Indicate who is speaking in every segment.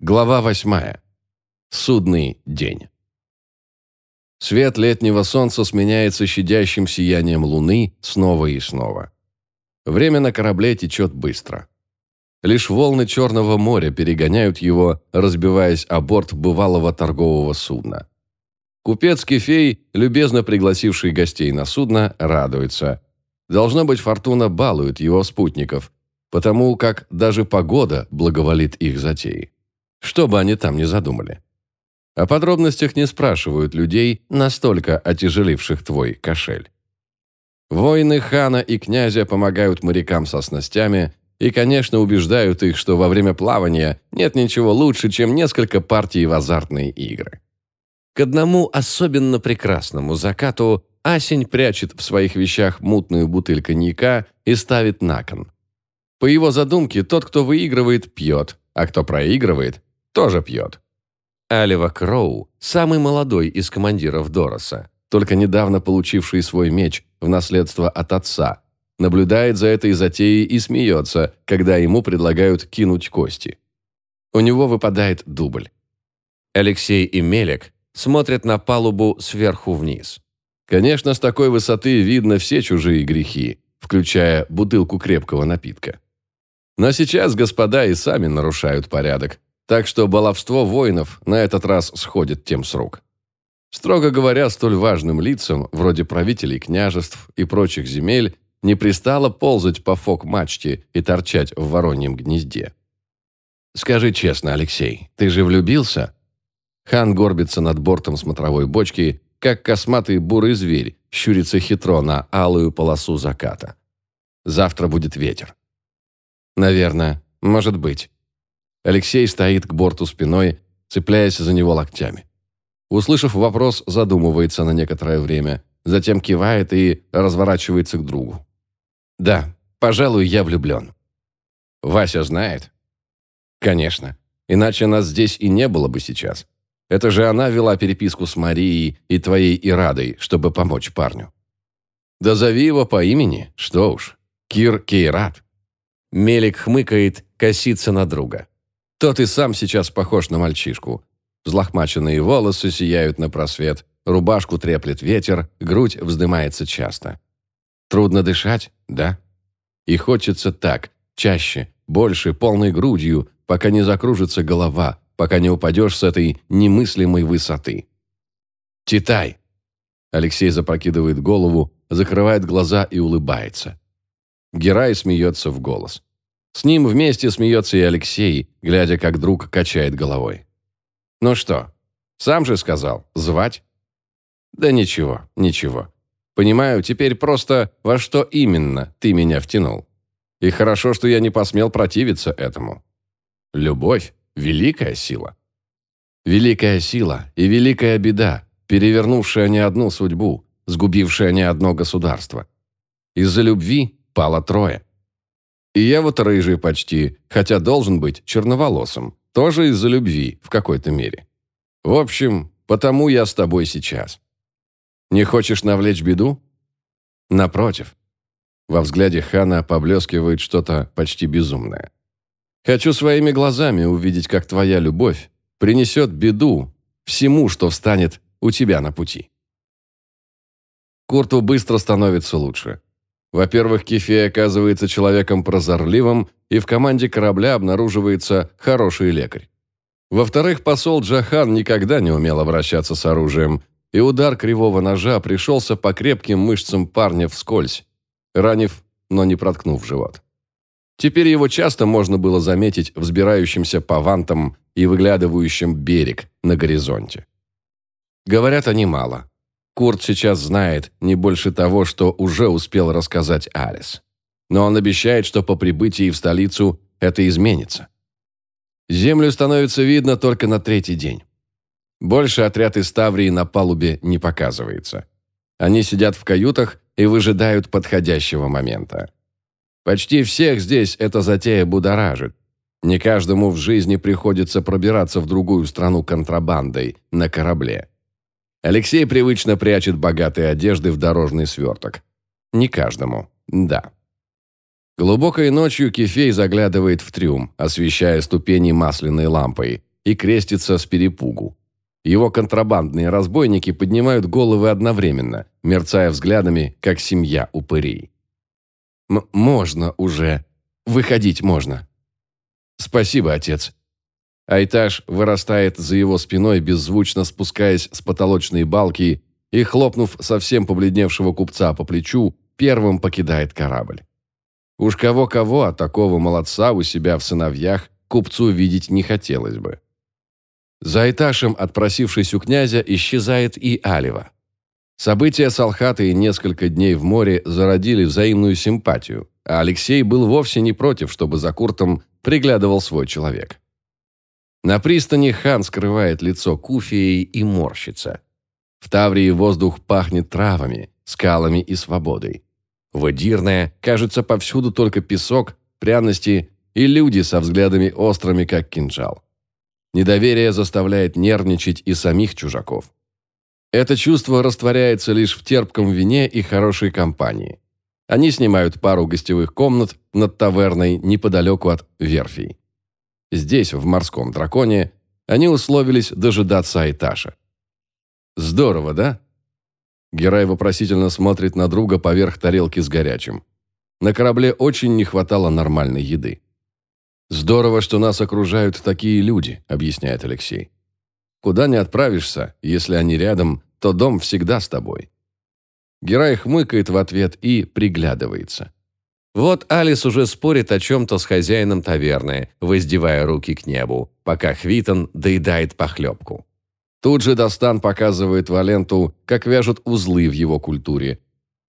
Speaker 1: Глава восьмая. Судный день. Свет летнего солнца сменяется щадящим сиянием луны снова и снова. Время на корабле течет быстро. Лишь волны Черного моря перегоняют его, разбиваясь о борт бывалого торгового судна. Купец Кефей, любезно пригласивший гостей на судно, радуется. Должно быть, фортуна балует его спутников, потому как даже погода благоволит их затеи. Что бы они там ни задумали. О подробностях не спрашивают людей, настолько отяжеливших твой кошель. Воины хана и князя помогают морякам со снастями и, конечно, убеждают их, что во время плавания нет ничего лучше, чем несколько партий в азартные игры. К одному особенно прекрасному закату Асень прячет в своих вещах мутную бутыль коньяка и ставит на кон. По его задумке, тот, кто выигрывает, пьет, а кто проигрывает, тоже пьет. Алива Кроу – самый молодой из командиров Дороса, только недавно получивший свой меч в наследство от отца, наблюдает за этой затеей и смеется, когда ему предлагают кинуть кости. У него выпадает дубль. Алексей и Мелек смотрят на палубу сверху вниз. Конечно, с такой высоты видно все чужие грехи, включая бутылку крепкого напитка. Но сейчас господа и сами нарушают порядок, так что баловство воинов на этот раз сходит тем с рук. Строго говоря, столь важным лицам, вроде правителей княжеств и прочих земель, не пристало ползать по фок-мачте и торчать в вороньем гнезде. «Скажи честно, Алексей, ты же влюбился?» Хан горбится над бортом смотровой бочки, как косматый бурый зверь, щурится хитро на алую полосу заката. Завтра будет ветер. Наверное, может быть. Алексей стоит к борту спиной, цепляясь за него локтями. Услышав вопрос, задумывается на некоторое время, затем кивает и разворачивается к другу. «Да, пожалуй, я влюблен». «Вася знает?» «Конечно. Иначе нас здесь и не было бы сейчас. Это же она вела переписку с Марией и твоей Ирадой, чтобы помочь парню». «Да зови его по имени, что уж. Кир Кейрат». Мелик хмыкает, косится на друга. Тот и сам сейчас похож на мальчишку. Взлохмаченные волосы сияют на просвет, рубашку треплет ветер, грудь вздымается часто. Трудно дышать, да? И хочется так, чаще, больше, полной грудью, пока не закружится голова, пока не упадешь с этой немыслимой высоты. «Читай!» Алексей запрокидывает голову, закрывает глаза и улыбается. Герай смеется в голос. С ним вместе смеется и Алексей, глядя, как друг качает головой. «Ну что, сам же сказал, звать?» «Да ничего, ничего. Понимаю, теперь просто во что именно ты меня втянул. И хорошо, что я не посмел противиться этому. Любовь – великая сила. Великая сила и великая беда, перевернувшая не одну судьбу, сгубившая не одно государство. Из-за любви пало трое. И я вот рыжий почти, хотя должен быть черноволосым. Тоже из-за любви, в какой-то мере. В общем, потому я с тобой сейчас. Не хочешь навлечь беду? Напротив. Во взгляде Хана поблескивает что-то почти безумное. Хочу своими глазами увидеть, как твоя любовь принесет беду всему, что встанет у тебя на пути. Курту быстро становится лучше. Во-первых, Кефей оказывается человеком прозорливым, и в команде корабля обнаруживается хороший лекарь. Во-вторых, посол Джахан никогда не умел обращаться с оружием, и удар кривого ножа пришелся по крепким мышцам парня вскользь, ранив, но не проткнув живот. Теперь его часто можно было заметить взбирающимся по вантам и выглядывающим берег на горизонте. Говорят они мало. Курт сейчас знает не больше того, что уже успел рассказать Алис. Но он обещает, что по прибытии в столицу это изменится. Землю становится видно только на третий день. Больше отряд из Таврии на палубе не показывается. Они сидят в каютах и выжидают подходящего момента. Почти всех здесь эта затея будоражит. Не каждому в жизни приходится пробираться в другую страну контрабандой на корабле. Алексей привычно прячет богатые одежды в дорожный сверток. Не каждому, да. Глубокой ночью Кефей заглядывает в трюм, освещая ступени масляной лампой, и крестится с перепугу. Его контрабандные разбойники поднимают головы одновременно, мерцая взглядами, как семья упырей. «Можно уже. Выходить можно». «Спасибо, отец». Айтаж вырастает за его спиной, беззвучно спускаясь с потолочной балки и, хлопнув совсем побледневшего купца по плечу, первым покидает корабль. Уж кого-кого, а такого молодца у себя в сыновьях купцу видеть не хотелось бы. За этажем, отпросившись у князя, исчезает и Алева. События с Алхатой несколько дней в море зародили взаимную симпатию, а Алексей был вовсе не против, чтобы за Куртом приглядывал свой человек. На пристани хан скрывает лицо куфией и морщится. В Таврии воздух пахнет травами, скалами и свободой. В Эдирное, кажется, повсюду только песок, пряности и люди со взглядами острыми, как кинжал. Недоверие заставляет нервничать и самих чужаков. Это чувство растворяется лишь в терпком вине и хорошей компании. Они снимают пару гостевых комнат над таверной неподалеку от верфей. Здесь, в морском драконе, они условились дожидаться Айташа. Здорово, да? Герай вопросительно смотрит на друга поверх тарелки с горячим. На корабле очень не хватало нормальной еды. «Здорово, что нас окружают такие люди», — объясняет Алексей. «Куда не отправишься, если они рядом, то дом всегда с тобой». Герай хмыкает в ответ и приглядывается. Вот Алис уже спорит о чем-то с хозяином таверны, воздевая руки к небу, пока Хвитон доедает похлебку. Тут же Достан показывает Валенту, как вяжут узлы в его культуре.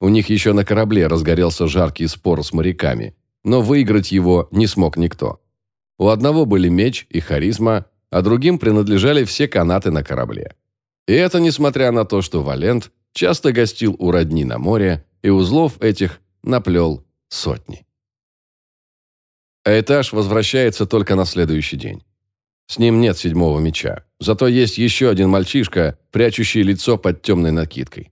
Speaker 1: У них еще на корабле разгорелся жаркий спор с моряками, но выиграть его не смог никто. У одного были меч и харизма, а другим принадлежали все канаты на корабле. И это несмотря на то, что Валент часто гостил у родни на море, и узлов этих наплел сотни. А этаж возвращается только на следующий день. С ним нет седьмого меча. Зато есть еще один мальчишка, прячущий лицо под темной накидкой.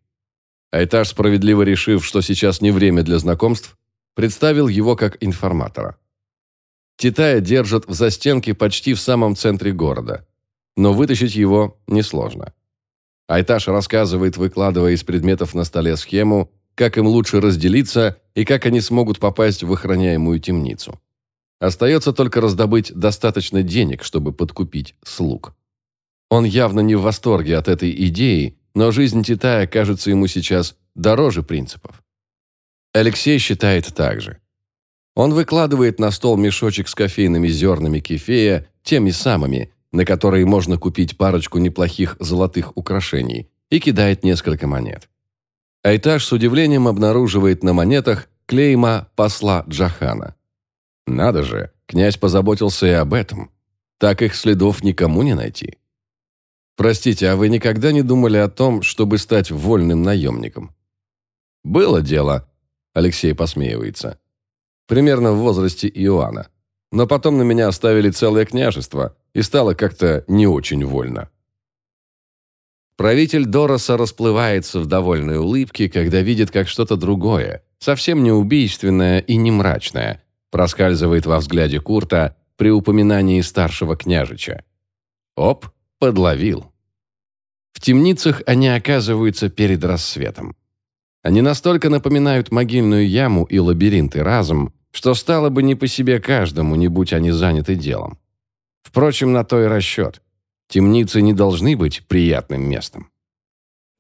Speaker 1: Айтаж, справедливо решив, что сейчас не время для знакомств, представил его как информатора. Титая держат в застенке почти в самом центре города, но вытащить его несложно. Айташ рассказывает, выкладывая из предметов на столе схему, как им лучше разделиться и как они смогут попасть в охраняемую темницу. Остается только раздобыть достаточно денег, чтобы подкупить слуг. Он явно не в восторге от этой идеи, но жизнь Титая кажется ему сейчас дороже принципов. Алексей считает так же. Он выкладывает на стол мешочек с кофейными зернами кефея, теми самыми, на которые можно купить парочку неплохих золотых украшений, и кидает несколько монет. Айтаж с удивлением обнаруживает на монетах клейма посла Джахана. Надо же, князь позаботился и об этом. Так их следов никому не найти. Простите, а вы никогда не думали о том, чтобы стать вольным наемником? Было дело, Алексей посмеивается. Примерно в возрасте Иоанна. Но потом на меня оставили целое княжество, и стало как-то не очень вольно. Правитель Дороса расплывается в довольной улыбке, когда видит, как что-то другое, совсем не убийственное и не мрачное, проскальзывает во взгляде Курта при упоминании старшего княжича. Оп, подловил. В темницах они оказываются перед рассветом. Они настолько напоминают могильную яму и лабиринты разом, что стало бы не по себе каждому, не будь они заняты делом. Впрочем, на то и расчет. Темницы не должны быть приятным местом.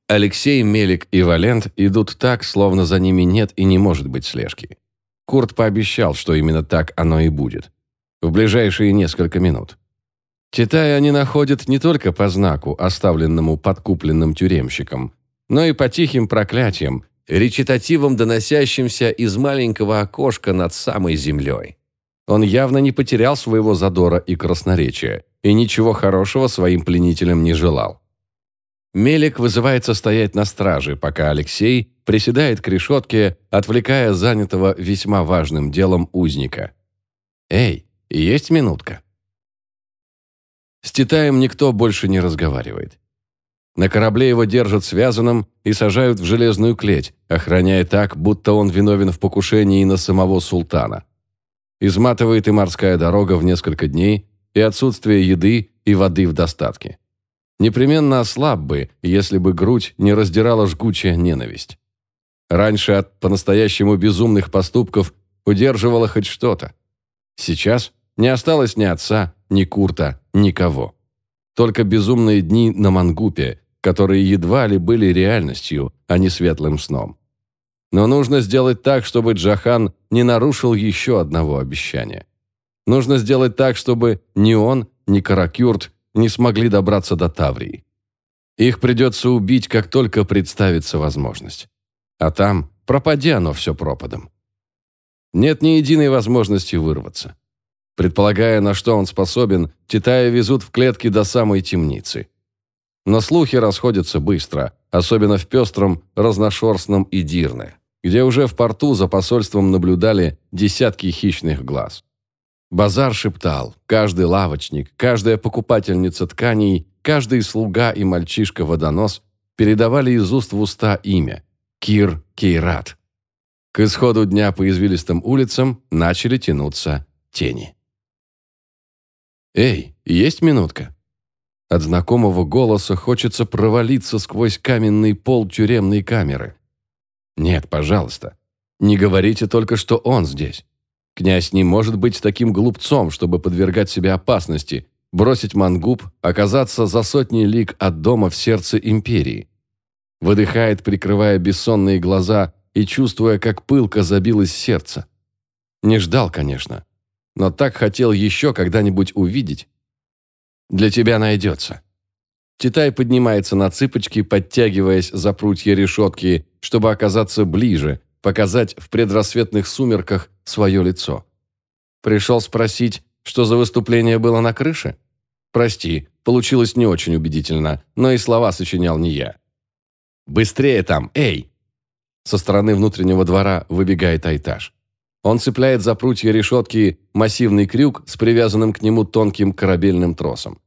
Speaker 1: Алексей, Мелик и Валент идут так, словно за ними нет и не может быть слежки. Курт пообещал, что именно так оно и будет. В ближайшие несколько минут. Китай они находят не только по знаку, оставленному подкупленным тюремщиком, но и по тихим проклятиям, речитативам, доносящимся из маленького окошка над самой землей. Он явно не потерял своего задора и красноречия, и ничего хорошего своим пленителям не желал. Мелик вызывается стоять на страже, пока Алексей приседает к решетке, отвлекая занятого весьма важным делом узника. «Эй, есть минутка?» С Титаем никто больше не разговаривает. На корабле его держат связанным и сажают в железную клеть, охраняя так, будто он виновен в покушении на самого султана. Изматывает и морская дорога в несколько дней, и отсутствие еды, и воды в достатке. Непременно ослаб бы, если бы грудь не раздирала жгучая ненависть. Раньше от по-настоящему безумных поступков удерживало хоть что-то. Сейчас не осталось ни отца, ни Курта, никого. Только безумные дни на Мангупе, которые едва ли были реальностью, а не светлым сном. Но нужно сделать так, чтобы Джахан не нарушил еще одного обещания. Нужно сделать так, чтобы ни он, ни Каракюрт не смогли добраться до Таврии. Их придется убить, как только представится возможность. А там пропади оно все пропадом. Нет ни единой возможности вырваться. Предполагая, на что он способен, Титая везут в клетки до самой темницы. Но слухи расходятся быстро, особенно в пестром, разношерстном Идирне, где уже в порту за посольством наблюдали десятки хищных глаз. Базар шептал, каждый лавочник, каждая покупательница тканей, каждый слуга и мальчишка-водонос передавали из уст в уста имя – Кир Кейрат. К исходу дня по извилистым улицам начали тянуться тени. «Эй, есть минутка?» От знакомого голоса хочется провалиться сквозь каменный пол тюремной камеры. «Нет, пожалуйста, не говорите только, что он здесь. Князь не может быть таким глупцом, чтобы подвергать себя опасности, бросить мангуб, оказаться за сотни лиг от дома в сердце империи». Выдыхает, прикрывая бессонные глаза и чувствуя, как пылко забилось сердце. Не ждал, конечно но так хотел еще когда-нибудь увидеть. Для тебя найдется. Титай поднимается на цыпочки, подтягиваясь за прутья решетки, чтобы оказаться ближе, показать в предрассветных сумерках свое лицо. Пришел спросить, что за выступление было на крыше? Прости, получилось не очень убедительно, но и слова сочинял не я. «Быстрее там, эй!» Со стороны внутреннего двора выбегает Айтаж. Он цепляет за прутья решетки массивный крюк с привязанным к нему тонким корабельным тросом.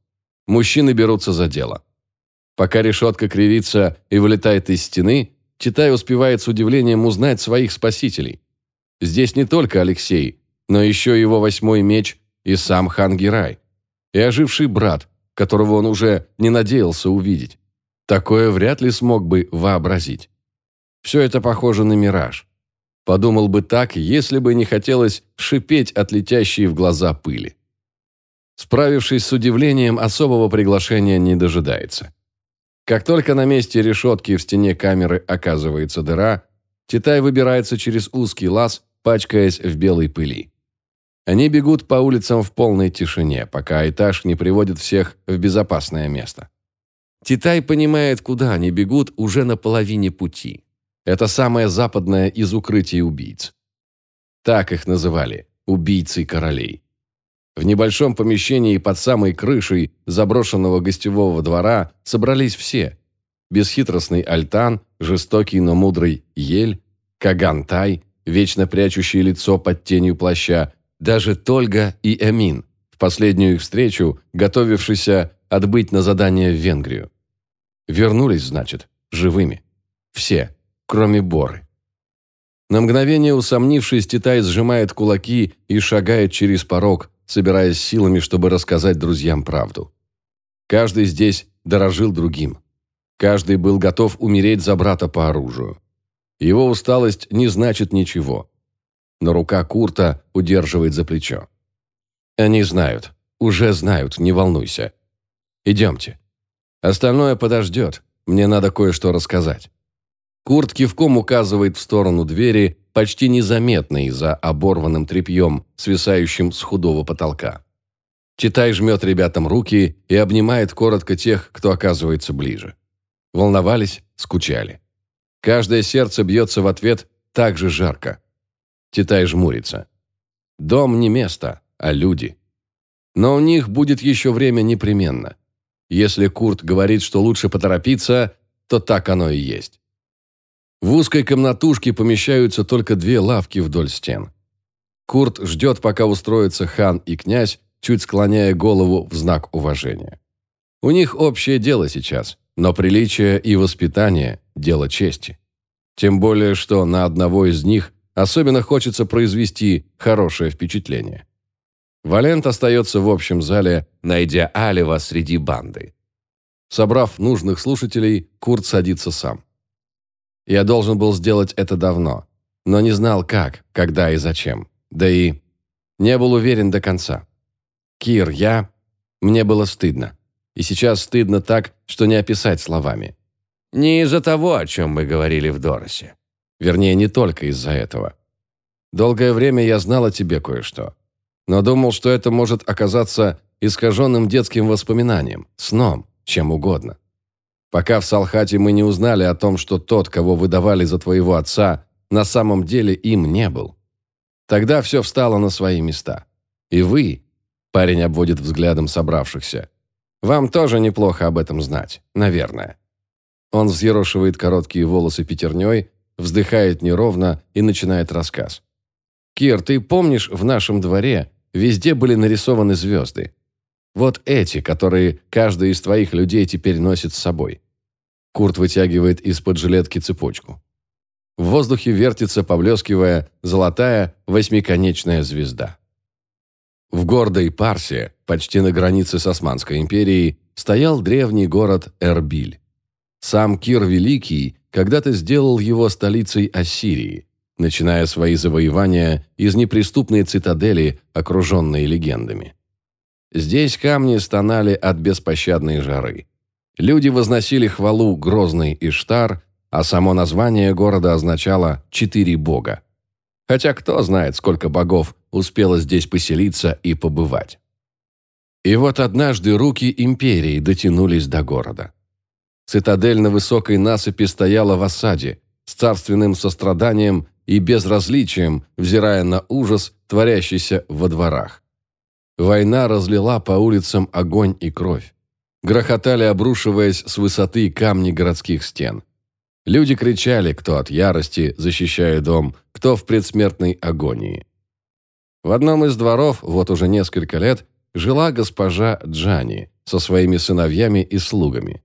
Speaker 1: Мужчины берутся за дело. Пока решетка кривится и вылетает из стены, Читай успевает с удивлением узнать своих спасителей. Здесь не только Алексей, но еще его восьмой меч и сам хан Герай. И оживший брат, которого он уже не надеялся увидеть. Такое вряд ли смог бы вообразить. Все это похоже на мираж. Подумал бы так, если бы не хотелось шипеть от летящей в глаза пыли. Справившись с удивлением, особого приглашения не дожидается. Как только на месте решетки в стене камеры оказывается дыра, Титай выбирается через узкий лаз, пачкаясь в белой пыли. Они бегут по улицам в полной тишине, пока этаж не приводит всех в безопасное место. Титай понимает, куда они бегут уже на половине пути. Это самое западное из укрытий убийц. Так их называли – убийцы королей. В небольшом помещении под самой крышей заброшенного гостевого двора собрались все. Бесхитростный Альтан, жестокий, но мудрый Ель, Кагантай, вечно прячущий лицо под тенью плаща, даже Тольга и Эмин, в последнюю их встречу, готовившийся отбыть на задание в Венгрию. Вернулись, значит, живыми. Все кроме Боры. На мгновение усомнившись, Титай сжимает кулаки и шагает через порог, собираясь силами, чтобы рассказать друзьям правду. Каждый здесь дорожил другим. Каждый был готов умереть за брата по оружию. Его усталость не значит ничего. Но рука Курта удерживает за плечо. Они знают, уже знают, не волнуйся. Идемте. Остальное подождет, мне надо кое-что рассказать. Курт кивком указывает в сторону двери, почти незаметной за оборванным тряпьем, свисающим с худого потолка. Читай жмет ребятам руки и обнимает коротко тех, кто оказывается ближе. Волновались, скучали. Каждое сердце бьется в ответ так же жарко. Титай жмурится. Дом не место, а люди. Но у них будет еще время непременно. Если Курт говорит, что лучше поторопиться, то так оно и есть. В узкой комнатушке помещаются только две лавки вдоль стен. Курт ждет, пока устроятся хан и князь, чуть склоняя голову в знак уважения. У них общее дело сейчас, но приличие и воспитание – дело чести. Тем более, что на одного из них особенно хочется произвести хорошее впечатление. Валент остается в общем зале, найдя Алева среди банды. Собрав нужных слушателей, Курт садится сам. Я должен был сделать это давно, но не знал как, когда и зачем. Да и не был уверен до конца. Кир, я... Мне было стыдно. И сейчас стыдно так, что не описать словами. Не из-за того, о чем мы говорили в Доросе. Вернее, не только из-за этого. Долгое время я знал о тебе кое-что. Но думал, что это может оказаться искаженным детским воспоминанием, сном, чем угодно. Пока в Салхате мы не узнали о том, что тот, кого выдавали за твоего отца, на самом деле им не был. Тогда все встало на свои места. И вы, парень обводит взглядом собравшихся, вам тоже неплохо об этом знать, наверное. Он взъерошивает короткие волосы пятерней, вздыхает неровно и начинает рассказ. «Кир, ты помнишь, в нашем дворе везде были нарисованы звезды? Вот эти, которые каждый из твоих людей теперь носит с собой». Курт вытягивает из-под жилетки цепочку. В воздухе вертится, поблескивая, золотая восьмиконечная звезда. В гордой Парсе, почти на границе с Османской империей, стоял древний город Эрбиль. Сам Кир Великий когда-то сделал его столицей Ассирии, начиная свои завоевания из неприступной цитадели, окруженной легендами. Здесь камни стонали от беспощадной жары. Люди возносили хвалу грозный Иштар, а само название города означало «четыре бога». Хотя кто знает, сколько богов успело здесь поселиться и побывать. И вот однажды руки империи дотянулись до города. Цитадель на высокой насыпи стояла в осаде, с царственным состраданием и безразличием, взирая на ужас, творящийся во дворах. Война разлила по улицам огонь и кровь. Грохотали, обрушиваясь с высоты камни городских стен. Люди кричали, кто от ярости, защищая дом, кто в предсмертной агонии. В одном из дворов, вот уже несколько лет, жила госпожа Джани со своими сыновьями и слугами.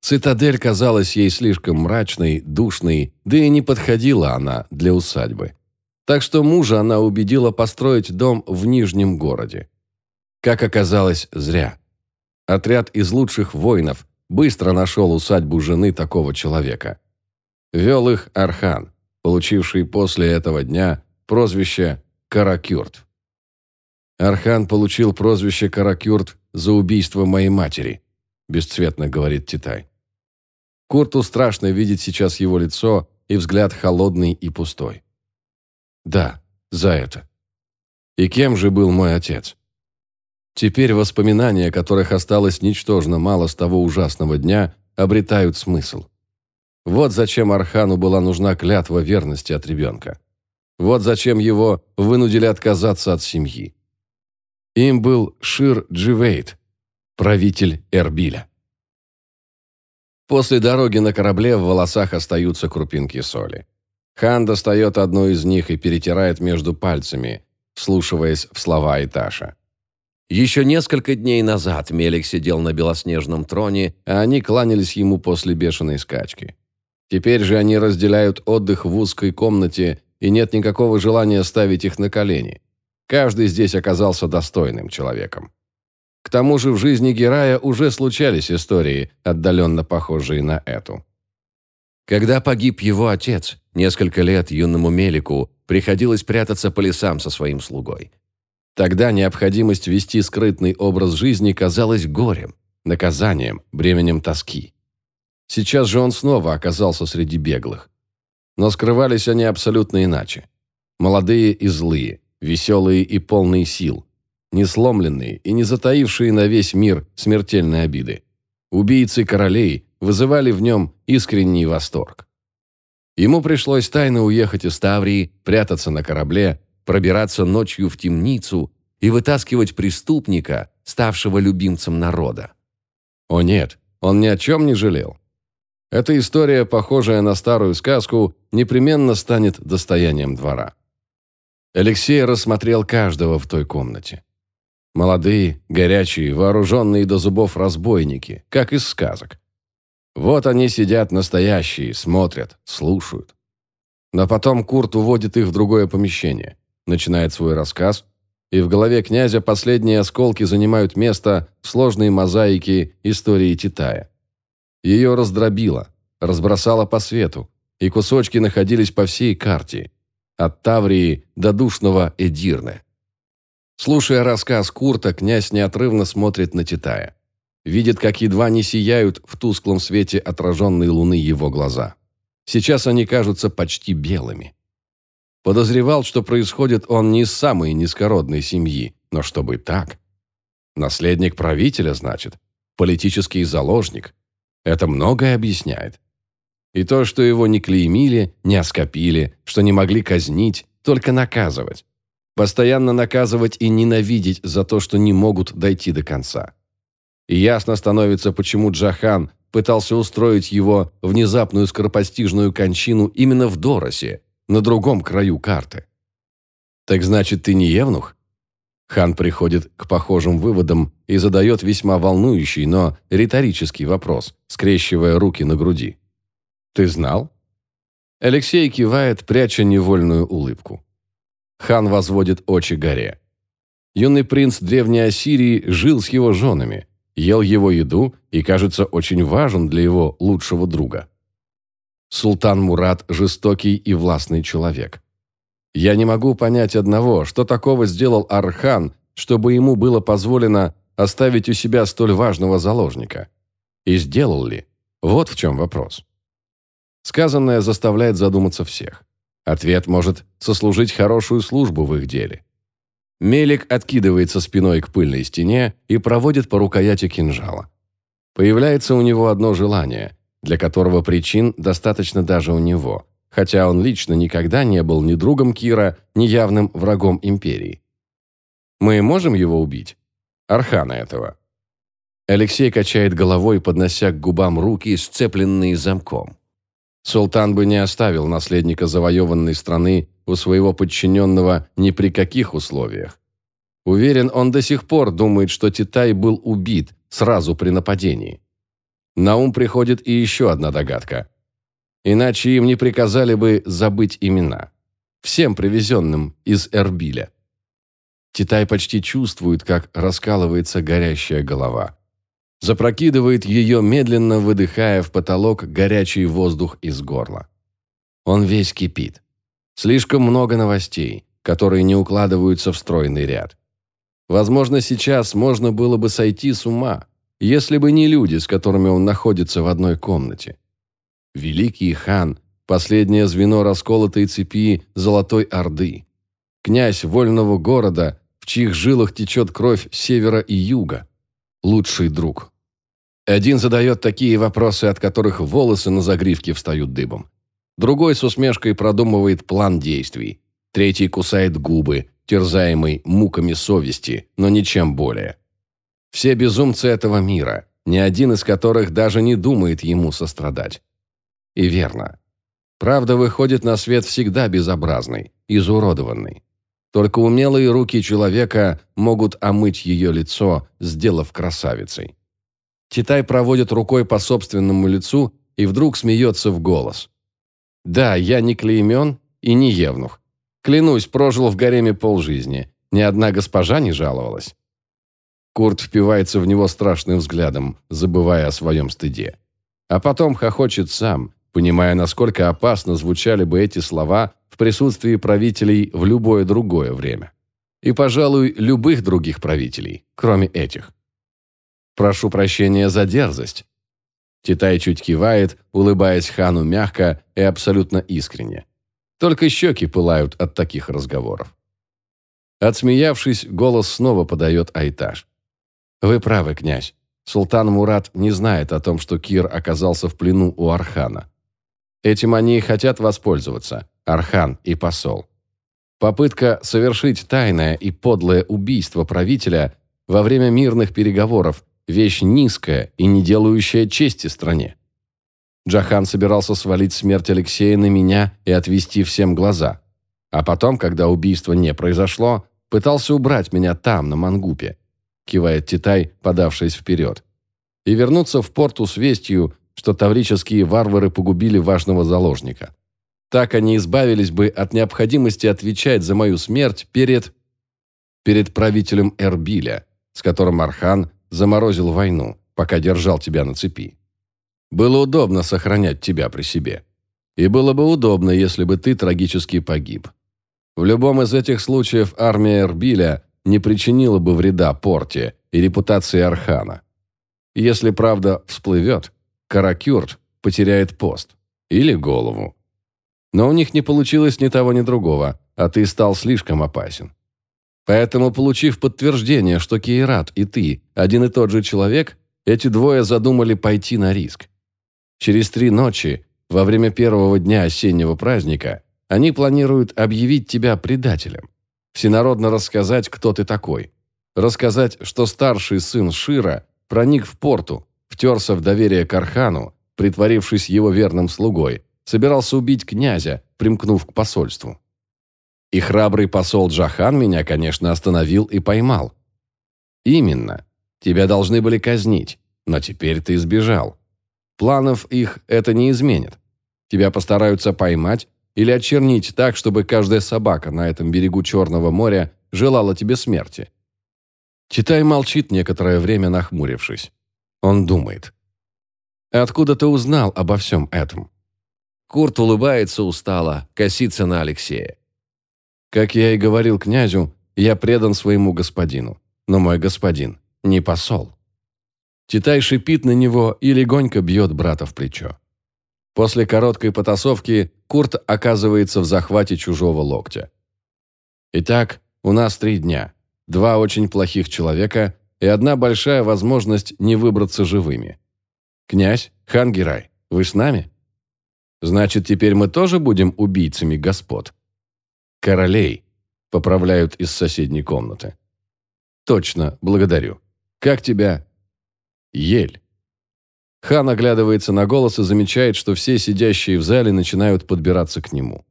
Speaker 1: Цитадель казалась ей слишком мрачной, душной, да и не подходила она для усадьбы. Так что мужа она убедила построить дом в Нижнем городе. Как оказалось, зря. Отряд из лучших воинов быстро нашел усадьбу жены такого человека. Вел их Архан, получивший после этого дня прозвище Каракюрт. Архан получил прозвище Каракюрт за убийство моей матери, бесцветно говорит Титай. Курту страшно видеть сейчас его лицо и взгляд холодный и пустой. Да, за это. И кем же был мой отец? Теперь воспоминания, которых осталось ничтожно мало с того ужасного дня, обретают смысл. Вот зачем Архану была нужна клятва верности от ребенка. Вот зачем его вынудили отказаться от семьи. Им был Шир Дживейт, правитель Эрбиля. После дороги на корабле в волосах остаются крупинки соли. Хан достает одну из них и перетирает между пальцами, вслушиваясь в слова Иташа. Еще несколько дней назад Мелик сидел на белоснежном троне, а они кланялись ему после бешеной скачки. Теперь же они разделяют отдых в узкой комнате, и нет никакого желания ставить их на колени. Каждый здесь оказался достойным человеком. К тому же в жизни Герая уже случались истории, отдаленно похожие на эту. Когда погиб его отец, несколько лет юному Мелику приходилось прятаться по лесам со своим слугой. Тогда необходимость вести скрытный образ жизни казалась горем, наказанием, бременем тоски. Сейчас же он снова оказался среди беглых. Но скрывались они абсолютно иначе. Молодые и злые, веселые и полные сил, не сломленные и не затаившие на весь мир смертельные обиды. Убийцы королей вызывали в нем искренний восторг. Ему пришлось тайно уехать из Таврии, прятаться на корабле, пробираться ночью в темницу и вытаскивать преступника, ставшего любимцем народа. О нет, он ни о чем не жалел. Эта история, похожая на старую сказку, непременно станет достоянием двора. Алексей рассмотрел каждого в той комнате. Молодые, горячие, вооруженные до зубов разбойники, как из сказок. Вот они сидят настоящие, смотрят, слушают. Но потом Курт уводит их в другое помещение, начинает свой рассказ, и в голове князя последние осколки занимают место в сложной мозаике истории Титая. Ее раздробило, разбросало по свету, и кусочки находились по всей карте, от Таврии до душного Эдирны. Слушая рассказ Курта, князь неотрывно смотрит на Титая. Видит, как едва не сияют в тусклом свете отраженной луны его глаза. Сейчас они кажутся почти белыми. Подозревал, что происходит он не из самой низкородной семьи, но чтобы так. Наследник правителя, значит, политический заложник. Это многое объясняет. И то, что его не клеймили, не оскопили, что не могли казнить, только наказывать. Постоянно наказывать и ненавидеть за то, что не могут дойти до конца. И ясно становится, почему Джахан пытался устроить его внезапную скоропостижную кончину именно в Доросе, на другом краю карты. «Так значит, ты не евнух?» Хан приходит к похожим выводам и задает весьма волнующий, но риторический вопрос, скрещивая руки на груди. «Ты знал?» Алексей кивает, пряча невольную улыбку. Хан возводит очи горе. Юный принц Древней Ассирии жил с его женами, ел его еду и, кажется, очень важен для его лучшего друга. Султан Мурат – жестокий и властный человек. Я не могу понять одного, что такого сделал Архан, чтобы ему было позволено оставить у себя столь важного заложника. И сделал ли? Вот в чем вопрос. Сказанное заставляет задуматься всех. Ответ может сослужить хорошую службу в их деле. Мелик откидывается спиной к пыльной стене и проводит по рукояти кинжала. Появляется у него одно желание, для которого причин достаточно даже у него, хотя он лично никогда не был ни другом Кира, ни явным врагом империи. Мы можем его убить? Архана этого. Алексей качает головой, поднося к губам руки, сцепленные замком. Султан бы не оставил наследника завоеванной страны у своего подчиненного ни при каких условиях. Уверен, он до сих пор думает, что Титай был убит сразу при нападении. На ум приходит и еще одна догадка. Иначе им не приказали бы забыть имена. Всем привезенным из Эрбиля. Титай почти чувствует, как раскалывается горящая голова запрокидывает ее, медленно выдыхая в потолок горячий воздух из горла. Он весь кипит. Слишком много новостей, которые не укладываются в стройный ряд. Возможно, сейчас можно было бы сойти с ума, если бы не люди, с которыми он находится в одной комнате. Великий хан – последнее звено расколотой цепи Золотой Орды. Князь вольного города, в чьих жилах течет кровь севера и юга. Лучший друг. Один задает такие вопросы, от которых волосы на загривке встают дыбом. Другой с усмешкой продумывает план действий. Третий кусает губы, терзаемый муками совести, но ничем более. Все безумцы этого мира, ни один из которых даже не думает ему сострадать. И верно. Правда выходит на свет всегда безобразной, изуродованной. Только умелые руки человека могут омыть ее лицо, сделав красавицей. Титай проводит рукой по собственному лицу и вдруг смеется в голос. «Да, я не клеймен и не евнух. Клянусь, прожил в гареме полжизни. Ни одна госпожа не жаловалась». Курт впивается в него страшным взглядом, забывая о своем стыде. А потом хохочет сам, понимая, насколько опасно звучали бы эти слова в присутствии правителей в любое другое время. И, пожалуй, любых других правителей, кроме этих. Прошу прощения за дерзость». Титай чуть кивает, улыбаясь хану мягко и абсолютно искренне. Только щеки пылают от таких разговоров. Отсмеявшись, голос снова подает Айтаж. «Вы правы, князь. Султан Мурат не знает о том, что Кир оказался в плену у Архана. Этим они хотят воспользоваться, Архан и посол. Попытка совершить тайное и подлое убийство правителя во время мирных переговоров вещь низкая и не делающая чести стране. Джахан собирался свалить смерть Алексея на меня и отвести всем глаза. А потом, когда убийство не произошло, пытался убрать меня там, на Мангупе, кивает Титай, подавшись вперед, и вернуться в порту с вестью, что таврические варвары погубили важного заложника. Так они избавились бы от необходимости отвечать за мою смерть перед... перед правителем Эрбиля, с которым Архан заморозил войну, пока держал тебя на цепи. Было удобно сохранять тебя при себе. И было бы удобно, если бы ты трагически погиб. В любом из этих случаев армия Эрбиля не причинила бы вреда порте и репутации Архана. Если правда всплывет, Каракюрт потеряет пост или голову. Но у них не получилось ни того, ни другого, а ты стал слишком опасен. Поэтому, получив подтверждение, что Кейрат и ты один и тот же человек, эти двое задумали пойти на риск. Через три ночи, во время первого дня осеннего праздника, они планируют объявить тебя предателем. Всенародно рассказать, кто ты такой. Рассказать, что старший сын Шира проник в порту, втерся в доверие к Архану, притворившись его верным слугой, собирался убить князя, примкнув к посольству. И храбрый посол Джахан меня, конечно, остановил и поймал. Именно. Тебя должны были казнить, но теперь ты сбежал. Планов их это не изменит. Тебя постараются поймать или очернить так, чтобы каждая собака на этом берегу Черного моря желала тебе смерти. Читай молчит некоторое время, нахмурившись. Он думает. «Откуда ты узнал обо всем этом?» Курт улыбается устало, косится на Алексея. Как я и говорил князю, я предан своему господину. Но мой господин не посол. Титай шипит на него и легонько бьет брата в плечо. После короткой потасовки Курт оказывается в захвате чужого локтя. Итак, у нас три дня. Два очень плохих человека и одна большая возможность не выбраться живыми. Князь, хан Герай, вы с нами? Значит, теперь мы тоже будем убийцами господ? «Королей», — поправляют из соседней комнаты. «Точно, благодарю. Как тебя?» «Ель». Хан оглядывается на голос и замечает, что все сидящие в зале начинают подбираться к нему.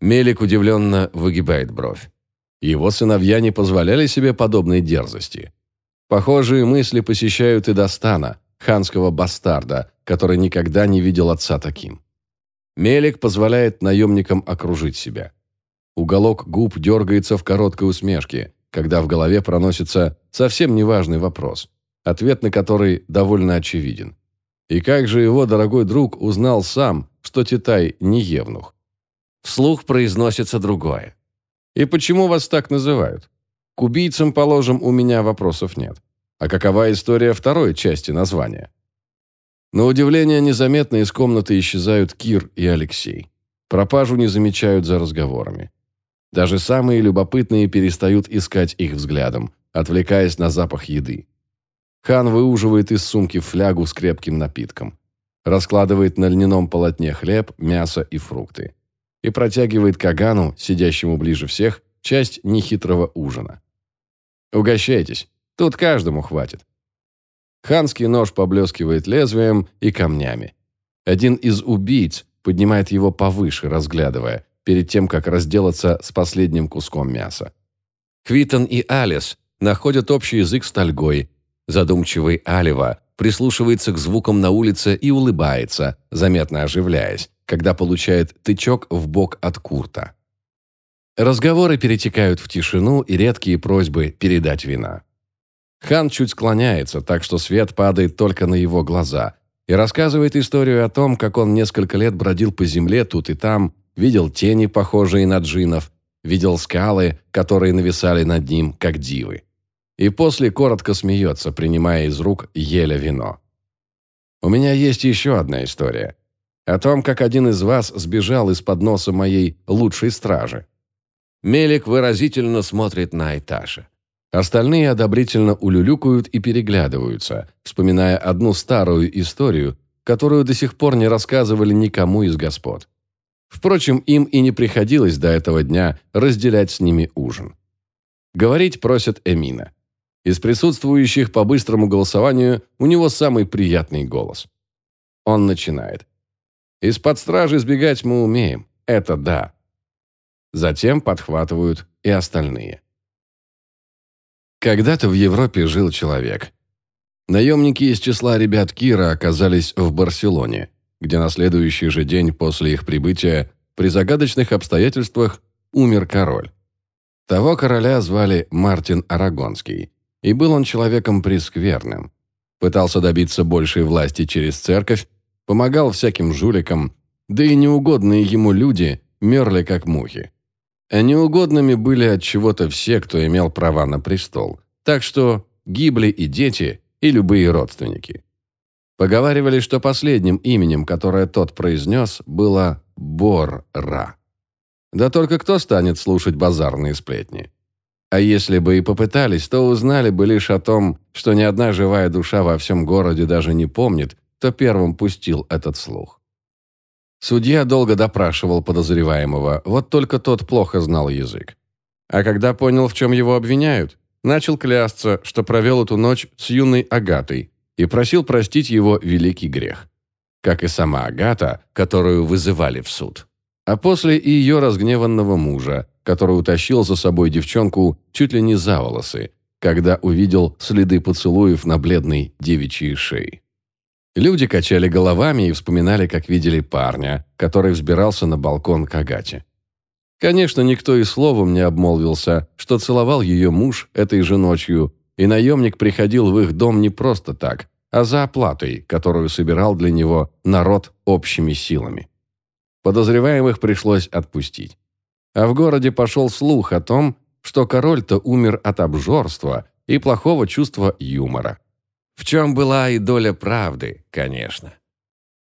Speaker 1: Мелик удивленно выгибает бровь. Его сыновья не позволяли себе подобной дерзости. Похожие мысли посещают и Достана, ханского бастарда, который никогда не видел отца таким. Мелик позволяет наемникам окружить себя. Уголок губ дергается в короткой усмешке, когда в голове проносится совсем неважный вопрос, ответ на который довольно очевиден. И как же его дорогой друг узнал сам, что Титай не евнух? Вслух произносится другое. И почему вас так называют? К убийцам, положим, у меня вопросов нет. А какова история второй части названия? На удивление незаметно из комнаты исчезают Кир и Алексей. Пропажу не замечают за разговорами. Даже самые любопытные перестают искать их взглядом, отвлекаясь на запах еды. Хан выуживает из сумки флягу с крепким напитком, раскладывает на льняном полотне хлеб, мясо и фрукты и протягивает Кагану, сидящему ближе всех, часть нехитрого ужина. «Угощайтесь, тут каждому хватит». Ханский нож поблескивает лезвием и камнями. Один из убийц поднимает его повыше, разглядывая, перед тем, как разделаться с последним куском мяса. Квитон и Алис находят общий язык с Тальгой. Задумчивый Алива прислушивается к звукам на улице и улыбается, заметно оживляясь, когда получает тычок в бок от Курта. Разговоры перетекают в тишину и редкие просьбы передать вина. Хан чуть склоняется, так что свет падает только на его глаза, и рассказывает историю о том, как он несколько лет бродил по земле тут и там, видел тени, похожие на джинов, видел скалы, которые нависали над ним, как дивы. И после коротко смеется, принимая из рук еля вино. У меня есть еще одна история. О том, как один из вас сбежал из-под носа моей лучшей стражи. Мелик выразительно смотрит на Айташа. Остальные одобрительно улюлюкают и переглядываются, вспоминая одну старую историю, которую до сих пор не рассказывали никому из господ. Впрочем, им и не приходилось до этого дня разделять с ними ужин. Говорить просят Эмина. Из присутствующих по быстрому голосованию у него самый приятный голос. Он начинает. «Из-под стражи сбегать мы умеем, это да». Затем подхватывают и остальные. Когда-то в Европе жил человек. Наемники из числа ребят Кира оказались в Барселоне – где на следующий же день после их прибытия при загадочных обстоятельствах умер король. Того короля звали Мартин Арагонский, и был он человеком прескверным. Пытался добиться большей власти через церковь, помогал всяким жуликам, да и неугодные ему люди мерли как мухи. А неугодными были от чего-то все, кто имел права на престол. Так что гибли и дети, и любые родственники. Поговаривали, что последним именем, которое тот произнес, было Бор-Ра. Да только кто станет слушать базарные сплетни? А если бы и попытались, то узнали бы лишь о том, что ни одна живая душа во всем городе даже не помнит, кто первым пустил этот слух. Судья долго допрашивал подозреваемого, вот только тот плохо знал язык. А когда понял, в чем его обвиняют, начал клясться, что провел эту ночь с юной Агатой и просил простить его великий грех. Как и сама Агата, которую вызывали в суд. А после и ее разгневанного мужа, который утащил за собой девчонку чуть ли не за волосы, когда увидел следы поцелуев на бледной девичьей шее. Люди качали головами и вспоминали, как видели парня, который взбирался на балкон к Агате. Конечно, никто и словом не обмолвился, что целовал ее муж этой же ночью, и наемник приходил в их дом не просто так, а за оплатой, которую собирал для него народ общими силами. Подозреваемых пришлось отпустить. А в городе пошел слух о том, что король-то умер от обжорства и плохого чувства юмора. В чем была и доля правды, конечно.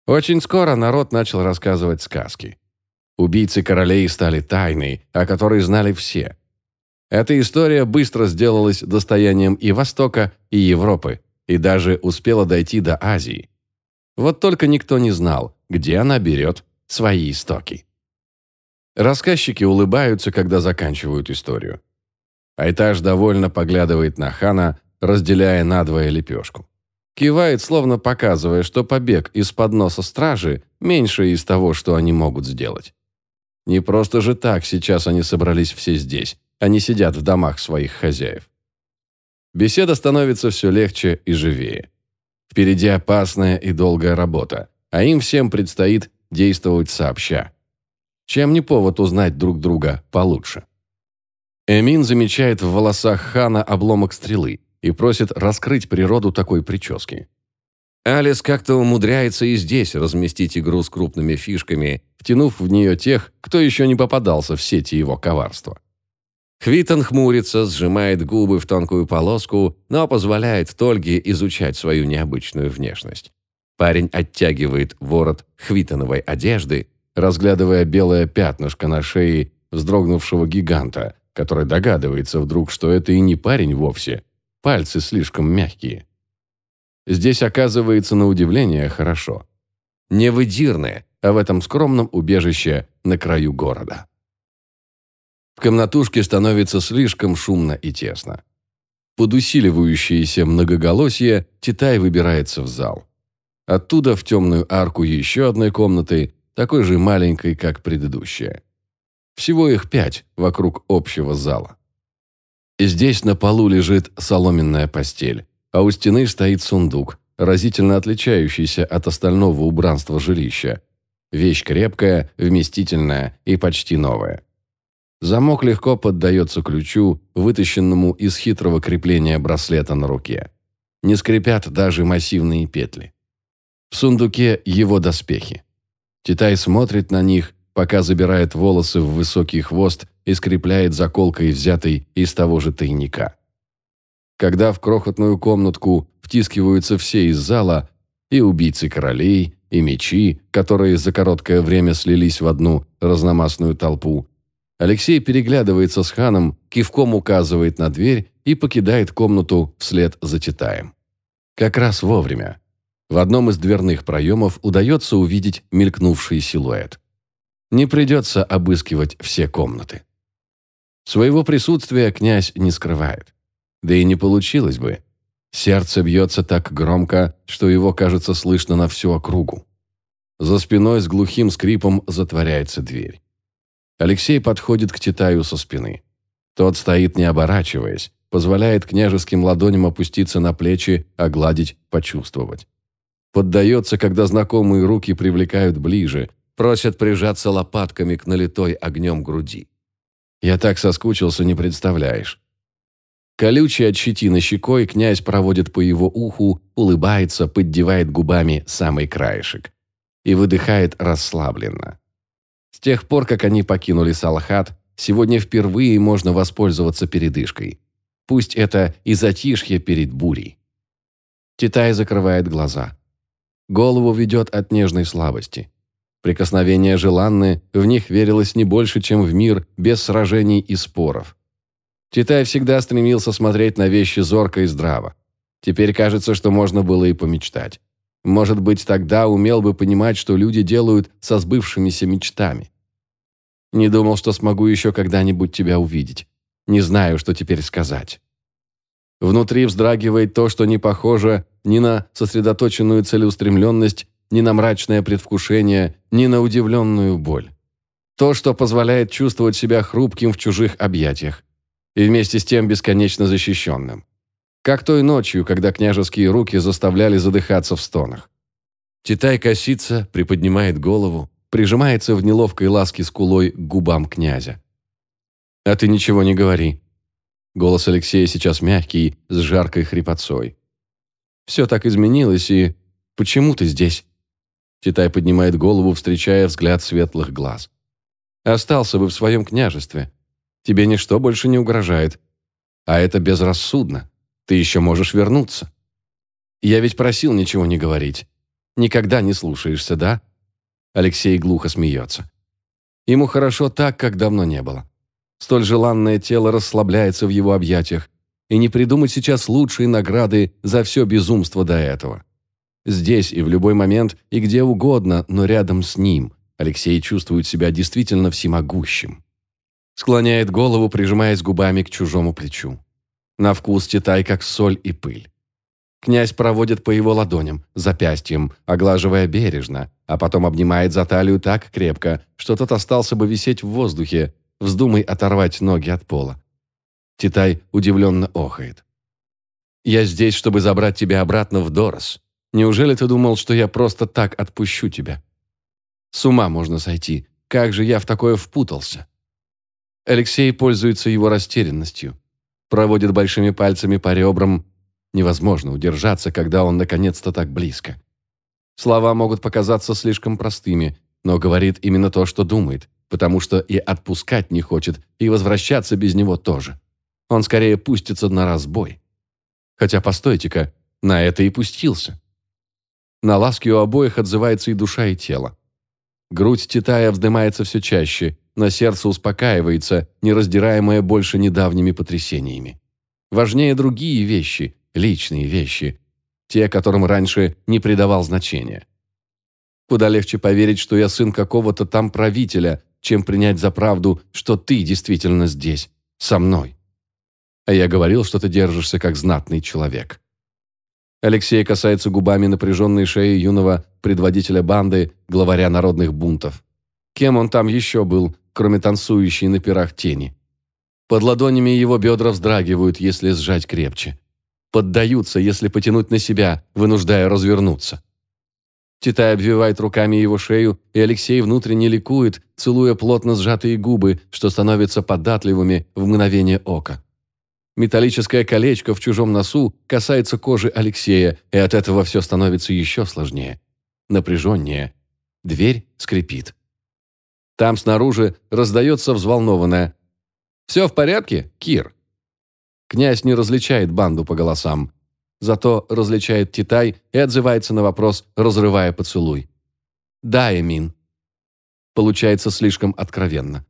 Speaker 1: Очень скоро народ начал рассказывать сказки. Убийцы королей стали тайной, о которой знали все. Эта история быстро сделалась достоянием и Востока, и Европы, и даже успела дойти до Азии. Вот только никто не знал, где она берет свои истоки. Рассказчики улыбаются, когда заканчивают историю. Айтаж довольно поглядывает на хана, разделяя надвое лепешку. Кивает, словно показывая, что побег из-под носа стражи меньше из того, что они могут сделать. Не просто же так сейчас они собрались все здесь, они сидят в домах своих хозяев. Беседа становится все легче и живее. Впереди опасная и долгая работа, а им всем предстоит действовать сообща. Чем не повод узнать друг друга получше. Эмин замечает в волосах хана обломок стрелы и просит раскрыть природу такой прически. Алис как-то умудряется и здесь разместить игру с крупными фишками, втянув в нее тех, кто еще не попадался в сети его коварства. Хвитон хмурится, сжимает губы в тонкую полоску, но позволяет Тольге изучать свою необычную внешность. Парень оттягивает ворот хвитоновой одежды, разглядывая белое пятнышко на шее вздрогнувшего гиганта, который догадывается вдруг, что это и не парень вовсе, пальцы слишком мягкие. Здесь оказывается на удивление хорошо. Не в Эдирне, а в этом скромном убежище на краю города. В комнатушке становится слишком шумно и тесно. Под усиливающееся многоголосие Титай выбирается в зал. Оттуда в темную арку еще одной комнаты, такой же маленькой, как предыдущая. Всего их пять вокруг общего зала. Здесь на полу лежит соломенная постель, а у стены стоит сундук, разительно отличающийся от остального убранства жилища. Вещь крепкая, вместительная и почти новая. Замок легко поддается ключу, вытащенному из хитрого крепления браслета на руке. Не скрипят даже массивные петли. В сундуке его доспехи. Титай смотрит на них, пока забирает волосы в высокий хвост и скрепляет заколкой, взятой из того же тайника. Когда в крохотную комнатку втискиваются все из зала, и убийцы королей, и мечи, которые за короткое время слились в одну разномастную толпу, Алексей переглядывается с ханом, кивком указывает на дверь и покидает комнату вслед за Титаем. Как раз вовремя. В одном из дверных проемов удается увидеть мелькнувший силуэт. Не придется обыскивать все комнаты. Своего присутствия князь не скрывает. Да и не получилось бы. Сердце бьется так громко, что его, кажется, слышно на всю округу. За спиной с глухим скрипом затворяется дверь. Алексей подходит к Титаю со спины. Тот стоит, не оборачиваясь, позволяет княжеским ладоням опуститься на плечи, огладить, почувствовать. Поддается, когда знакомые руки привлекают ближе, просят прижаться лопатками к налитой огнем груди. Я так соскучился, не представляешь. Колючий от щетины щекой князь проводит по его уху, улыбается, поддевает губами самый краешек. И выдыхает расслабленно. С тех пор, как они покинули Салахат, сегодня впервые можно воспользоваться передышкой. Пусть это и затишье перед бурей. Китай закрывает глаза. Голову ведет от нежной слабости. Прикосновения желанны, в них верилось не больше, чем в мир без сражений и споров. Титай всегда стремился смотреть на вещи зорко и здраво. Теперь кажется, что можно было и помечтать. Может быть, тогда умел бы понимать, что люди делают со сбывшимися мечтами. Не думал, что смогу еще когда-нибудь тебя увидеть. Не знаю, что теперь сказать. Внутри вздрагивает то, что не похоже ни на сосредоточенную целеустремленность, ни на мрачное предвкушение, ни на удивленную боль. То, что позволяет чувствовать себя хрупким в чужих объятиях и вместе с тем бесконечно защищенным. Как той ночью, когда княжеские руки заставляли задыхаться в стонах. Титай косится, приподнимает голову, прижимается в неловкой ласке скулой к губам князя. «А ты ничего не говори». Голос Алексея сейчас мягкий, с жаркой хрипотцой. «Все так изменилось, и... Почему ты здесь?» Титай поднимает голову, встречая взгляд светлых глаз. «Остался бы в своем княжестве. Тебе ничто больше не угрожает. А это безрассудно. Ты еще можешь вернуться. Я ведь просил ничего не говорить. Никогда не слушаешься, да?» Алексей глухо смеется. Ему хорошо так, как давно не было. Столь желанное тело расслабляется в его объятиях, и не придумать сейчас лучшие награды за все безумство до этого. Здесь и в любой момент, и где угодно, но рядом с ним Алексей чувствует себя действительно всемогущим. Склоняет голову, прижимаясь губами к чужому плечу. На вкус Титай, как соль и пыль. Князь проводит по его ладоням, запястьям, оглаживая бережно, а потом обнимает за талию так крепко, что тот остался бы висеть в воздухе, Вздумай оторвать ноги от пола. Титай удивленно охает. «Я здесь, чтобы забрать тебя обратно в Дорос. Неужели ты думал, что я просто так отпущу тебя? С ума можно сойти. Как же я в такое впутался?» Алексей пользуется его растерянностью. Проводит большими пальцами по ребрам. Невозможно удержаться, когда он наконец-то так близко. Слова могут показаться слишком простыми, но говорит именно то, что думает потому что и отпускать не хочет, и возвращаться без него тоже. Он скорее пустится на разбой. Хотя, постойте-ка, на это и пустился. На ласки у обоих отзывается и душа, и тело. Грудь Титая вздымается все чаще, но сердце успокаивается, не раздираемое больше недавними потрясениями. Важнее другие вещи, личные вещи, те, которым раньше не придавал значения. Куда легче поверить, что я сын какого-то там правителя, чем принять за правду, что ты действительно здесь, со мной. А я говорил, что ты держишься как знатный человек. Алексей касается губами напряженной шеи юного предводителя банды, главаря народных бунтов. Кем он там еще был, кроме танцующей на пирах тени? Под ладонями его бедра вздрагивают, если сжать крепче. Поддаются, если потянуть на себя, вынуждая развернуться. Титай обвивает руками его шею, и Алексей внутренне ликует, целуя плотно сжатые губы, что становятся податливыми в мгновение ока. Металлическое колечко в чужом носу касается кожи Алексея, и от этого все становится еще сложнее. Напряженнее. Дверь скрипит. Там снаружи раздается взволнованное «Все в порядке, Кир?» Князь не различает банду по голосам зато различает Титай и отзывается на вопрос, разрывая поцелуй. «Да, Эмин». Получается слишком откровенно.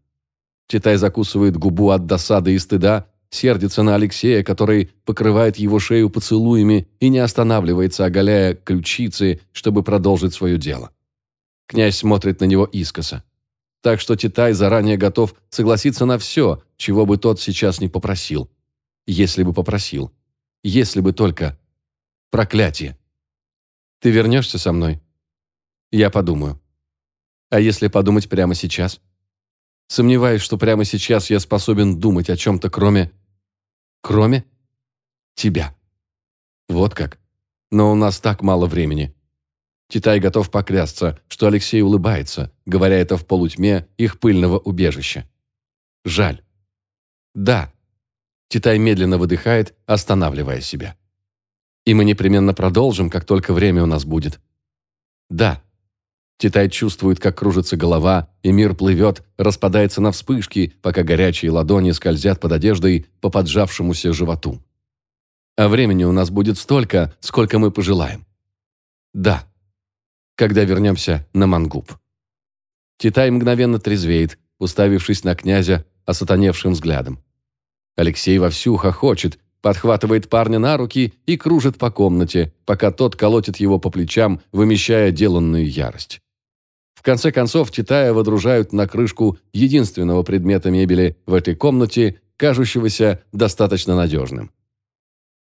Speaker 1: Титай закусывает губу от досады и стыда, сердится на Алексея, который покрывает его шею поцелуями и не останавливается, оголяя ключицы, чтобы продолжить свое дело. Князь смотрит на него искоса. Так что Титай заранее готов согласиться на все, чего бы тот сейчас не попросил. Если бы попросил. Если бы только... Проклятие. Ты вернешься со мной? Я подумаю. А если подумать прямо сейчас? Сомневаюсь, что прямо сейчас я способен думать о чем-то, кроме... Кроме? Тебя. Вот как. Но у нас так мало времени. Титай готов поклясться, что Алексей улыбается, говоря это в полутьме их пыльного убежища. Жаль. Да. Титай медленно выдыхает, останавливая себя. И мы непременно продолжим, как только время у нас будет. Да. Титай чувствует, как кружится голова, и мир плывет, распадается на вспышки, пока горячие ладони скользят под одеждой по поджавшемуся животу. А времени у нас будет столько, сколько мы пожелаем. Да. Когда вернемся на Мангуб. Титай мгновенно трезвеет, уставившись на князя осатаневшим взглядом. Алексей вовсю хохочет, подхватывает парня на руки и кружит по комнате, пока тот колотит его по плечам, вымещая деланную ярость. Конце концов, Титая водружают на крышку единственного предмета мебели в этой комнате, кажущегося достаточно надежным.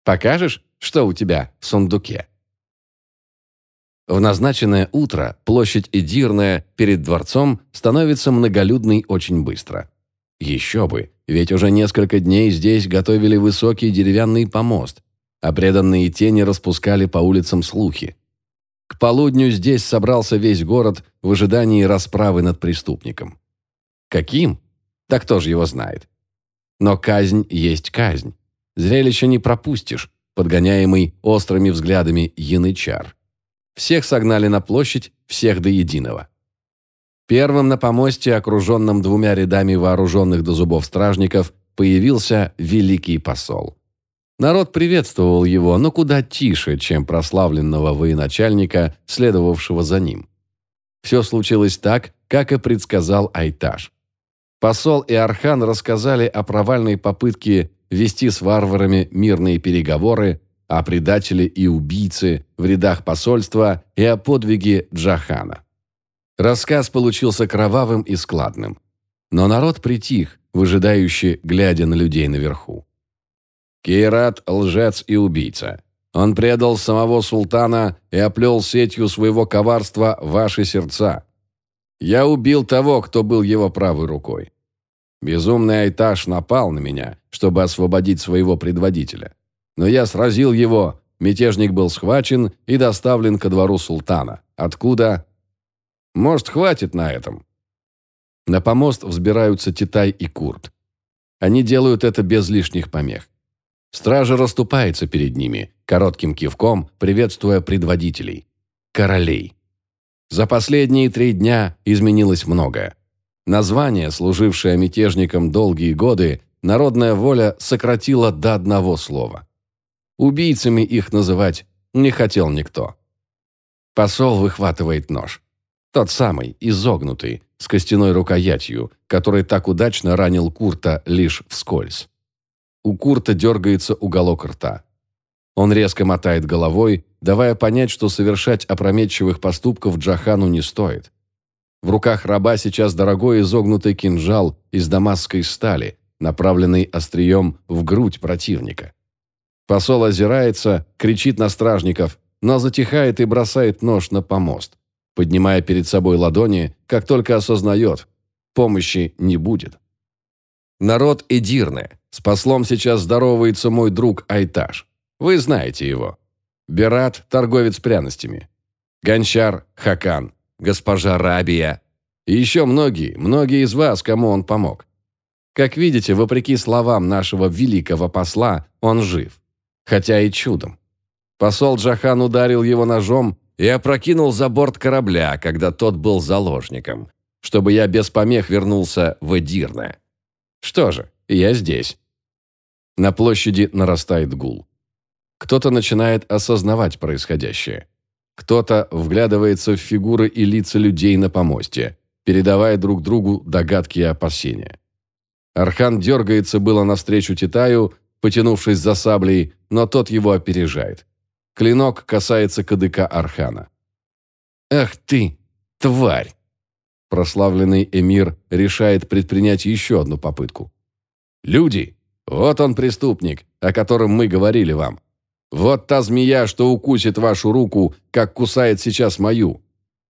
Speaker 1: «Покажешь, что у тебя в сундуке?» В назначенное утро площадь Эдирная перед дворцом становится многолюдной очень быстро. Еще бы, ведь уже несколько дней здесь готовили высокий деревянный помост, а преданные тени распускали по улицам слухи. К полудню здесь собрался весь город в ожидании расправы над преступником. Каким? Да кто же его знает. Но казнь есть казнь. Зрелище не пропустишь, подгоняемый острыми взглядами янычар. Всех согнали на площадь, всех до единого. Первым на помосте, окруженном двумя рядами вооруженных до зубов стражников, появился великий посол. Народ приветствовал его, но куда тише, чем прославленного военачальника, следовавшего за ним. Все случилось так, как и предсказал Айтаж. Посол и Архан рассказали о провальной попытке вести с варварами мирные переговоры, о предателе и убийце в рядах посольства и о подвиге Джахана. Рассказ получился кровавым и складным. Но народ притих, выжидающий, глядя на людей наверху. Кейрат – лжец и убийца. Он предал самого султана и оплел сетью своего коварства ваши сердца. Я убил того, кто был его правой рукой. Безумный Айташ напал на меня, чтобы освободить своего предводителя. Но я сразил его, мятежник был схвачен и доставлен ко двору султана, откуда может, хватит на этом?» На помост взбираются Титай и Курт. Они делают это без лишних помех. Стража расступается перед ними, коротким кивком приветствуя предводителей. Королей. За последние три дня изменилось многое. Название, служившее мятежникам долгие годы, народная воля сократила до одного слова. Убийцами их называть не хотел никто. Посол выхватывает нож. Тот самый, изогнутый, с костяной рукоятью, который так удачно ранил Курта лишь вскользь. У Курта дергается уголок рта. Он резко мотает головой, давая понять, что совершать опрометчивых поступков Джахану не стоит. В руках раба сейчас дорогой изогнутый кинжал из дамасской стали, направленный острием в грудь противника. Посол озирается, кричит на стражников, но затихает и бросает нож на помост поднимая перед собой ладони, как только осознает, помощи не будет. Народ Эдирны. С послом сейчас здоровается мой друг Айташ. Вы знаете его. Берат – торговец пряностями. Гончар – Хакан. Госпожа Рабия. И еще многие, многие из вас, кому он помог. Как видите, вопреки словам нашего великого посла, он жив. Хотя и чудом. Посол Джахан ударил его ножом и опрокинул за борт корабля, когда тот был заложником, чтобы я без помех вернулся в Эдирне. Что же, я здесь. На площади нарастает гул. Кто-то начинает осознавать происходящее. Кто-то вглядывается в фигуры и лица людей на помосте, передавая друг другу догадки и опасения. Архан дергается было навстречу Титаю, потянувшись за саблей, но тот его опережает. Клинок касается кадыка Архана. «Ах ты, тварь!» Прославленный эмир решает предпринять еще одну попытку. «Люди, вот он преступник, о котором мы говорили вам. Вот та змея, что укусит вашу руку, как кусает сейчас мою.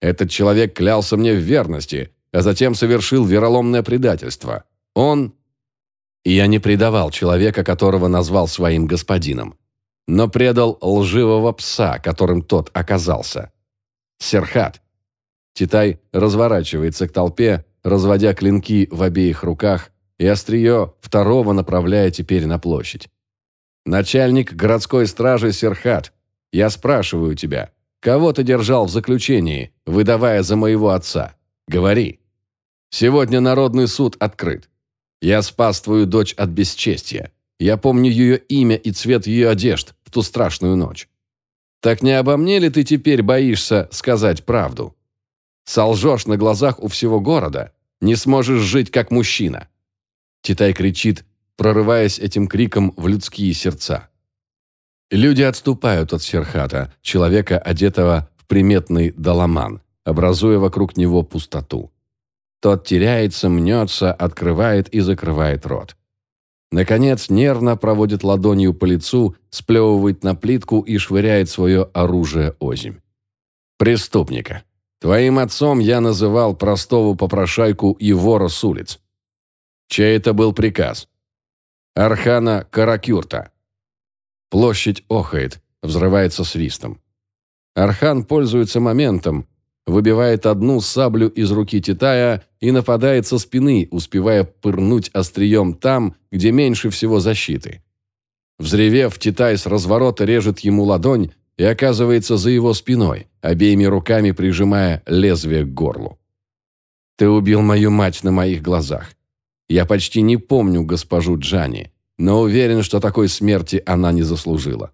Speaker 1: Этот человек клялся мне в верности, а затем совершил вероломное предательство. Он...» Я не предавал человека, которого назвал своим господином но предал лживого пса, которым тот оказался. Серхат. Титай разворачивается к толпе, разводя клинки в обеих руках, и острие второго направляя теперь на площадь. «Начальник городской стражи Серхат, я спрашиваю тебя, кого ты держал в заключении, выдавая за моего отца? Говори. Сегодня народный суд открыт. Я спас твою дочь от бесчестия. Я помню ее имя и цвет ее одежд в ту страшную ночь. Так не обо мне ли ты теперь боишься сказать правду? Солжешь на глазах у всего города, не сможешь жить как мужчина. Титай кричит, прорываясь этим криком в людские сердца. Люди отступают от Серхата, человека, одетого в приметный доломан, образуя вокруг него пустоту. Тот теряется, мнется, открывает и закрывает рот. Наконец, нервно проводит ладонью по лицу, сплевывает на плитку и швыряет свое оружие озимь. «Преступника. Твоим отцом я называл простого попрошайку и вора с улиц. Чей это был приказ? Архана Каракюрта. Площадь охает, взрывается свистом. Архан пользуется моментом, выбивает одну саблю из руки Титая и нападает со спины, успевая пырнуть острием там, где меньше всего защиты. Взревев, Титай с разворота режет ему ладонь и оказывается за его спиной, обеими руками прижимая лезвие к горлу. «Ты убил мою мать на моих глазах. Я почти не помню госпожу Джани, но уверен, что такой смерти она не заслужила.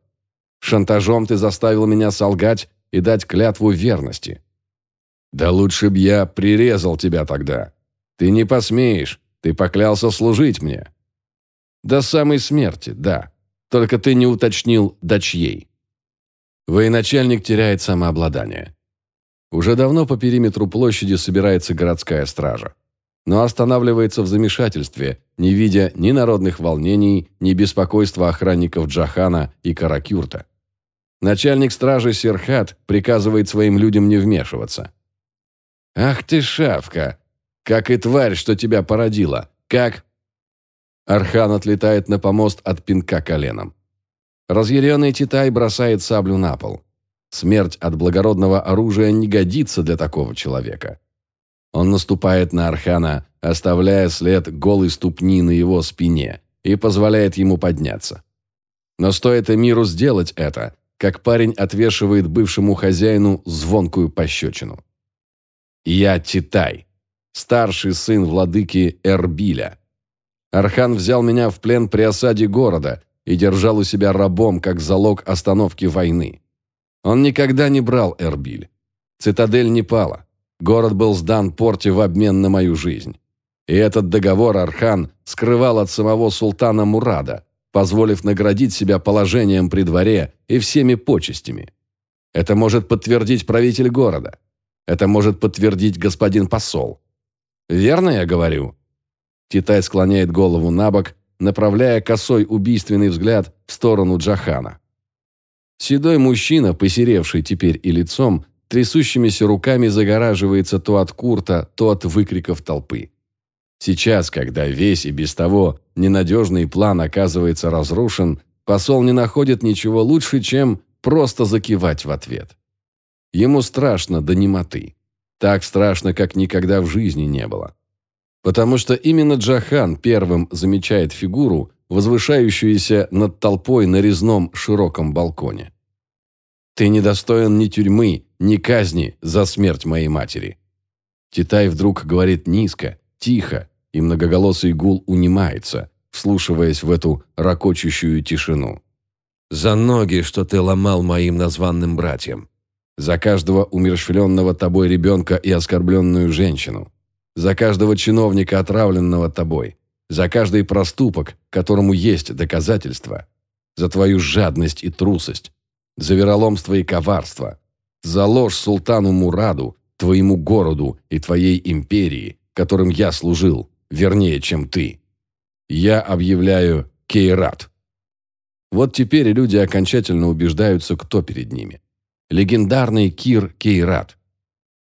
Speaker 1: Шантажом ты заставил меня солгать и дать клятву верности. Да лучше б я прирезал тебя тогда. Ты не посмеешь, ты поклялся служить мне. До самой смерти, да. Только ты не уточнил, до чьей. Военачальник теряет самообладание. Уже давно по периметру площади собирается городская стража. Но останавливается в замешательстве, не видя ни народных волнений, ни беспокойства охранников Джахана и Каракюрта. Начальник стражи Серхат приказывает своим людям не вмешиваться. «Ах ты, шавка! Как и тварь, что тебя породила! Как...» Архан отлетает на помост от пинка коленом. Разъяренный Титай бросает саблю на пол. Смерть от благородного оружия не годится для такого человека. Он наступает на Архана, оставляя след голой ступни на его спине, и позволяет ему подняться. Но стоит Эмиру сделать это, как парень отвешивает бывшему хозяину звонкую пощечину. Я Титай, старший сын владыки Эрбиля. Архан взял меня в плен при осаде города и держал у себя рабом как залог остановки войны. Он никогда не брал Эрбиль. Цитадель не пала. Город был сдан порте в обмен на мою жизнь. И этот договор Архан скрывал от самого султана Мурада, позволив наградить себя положением при дворе и всеми почестями. Это может подтвердить правитель города. Это может подтвердить господин посол. Верно я говорю?» Титай склоняет голову на бок, направляя косой убийственный взгляд в сторону Джахана. Седой мужчина, посеревший теперь и лицом, трясущимися руками загораживается то от Курта, то от выкриков толпы. Сейчас, когда весь и без того ненадежный план оказывается разрушен, посол не находит ничего лучше, чем просто закивать в ответ. Ему страшно до немоты. Так страшно, как никогда в жизни не было. Потому что именно Джахан первым замечает фигуру, возвышающуюся над толпой на резном широком балконе. «Ты недостоин ни тюрьмы, ни казни за смерть моей матери». Титай вдруг говорит низко, тихо, и многоголосый гул унимается, вслушиваясь в эту ракочущую тишину. «За ноги, что ты ломал моим названным братьям. За каждого умерщвленного тобой ребенка и оскорбленную женщину. За каждого чиновника, отравленного тобой. За каждый проступок, которому есть доказательства. За твою жадность и трусость. За вероломство и коварство. За ложь султану Мураду, твоему городу и твоей империи, которым я служил, вернее, чем ты. Я объявляю Кейрат. Вот теперь люди окончательно убеждаются, кто перед ними легендарный Кир Кейрат.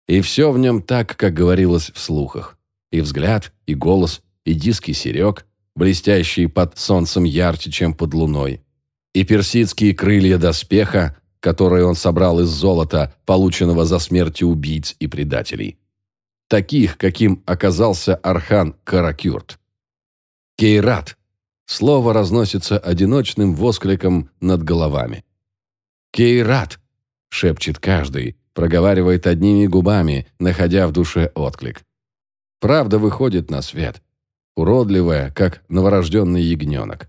Speaker 1: И все в нем так, как говорилось в слухах. И взгляд, и голос, и диски серег, блестящие под солнцем ярче, чем под луной, и персидские крылья доспеха, которые он собрал из золота, полученного за смерти убийц и предателей. Таких, каким оказался Архан Каракюрт. Кейрат. Слово разносится одиночным воскликом над головами. Кейрат, шепчет каждый, проговаривает одними губами, находя в душе отклик. Правда выходит на свет. Уродливая, как новорожденный ягненок.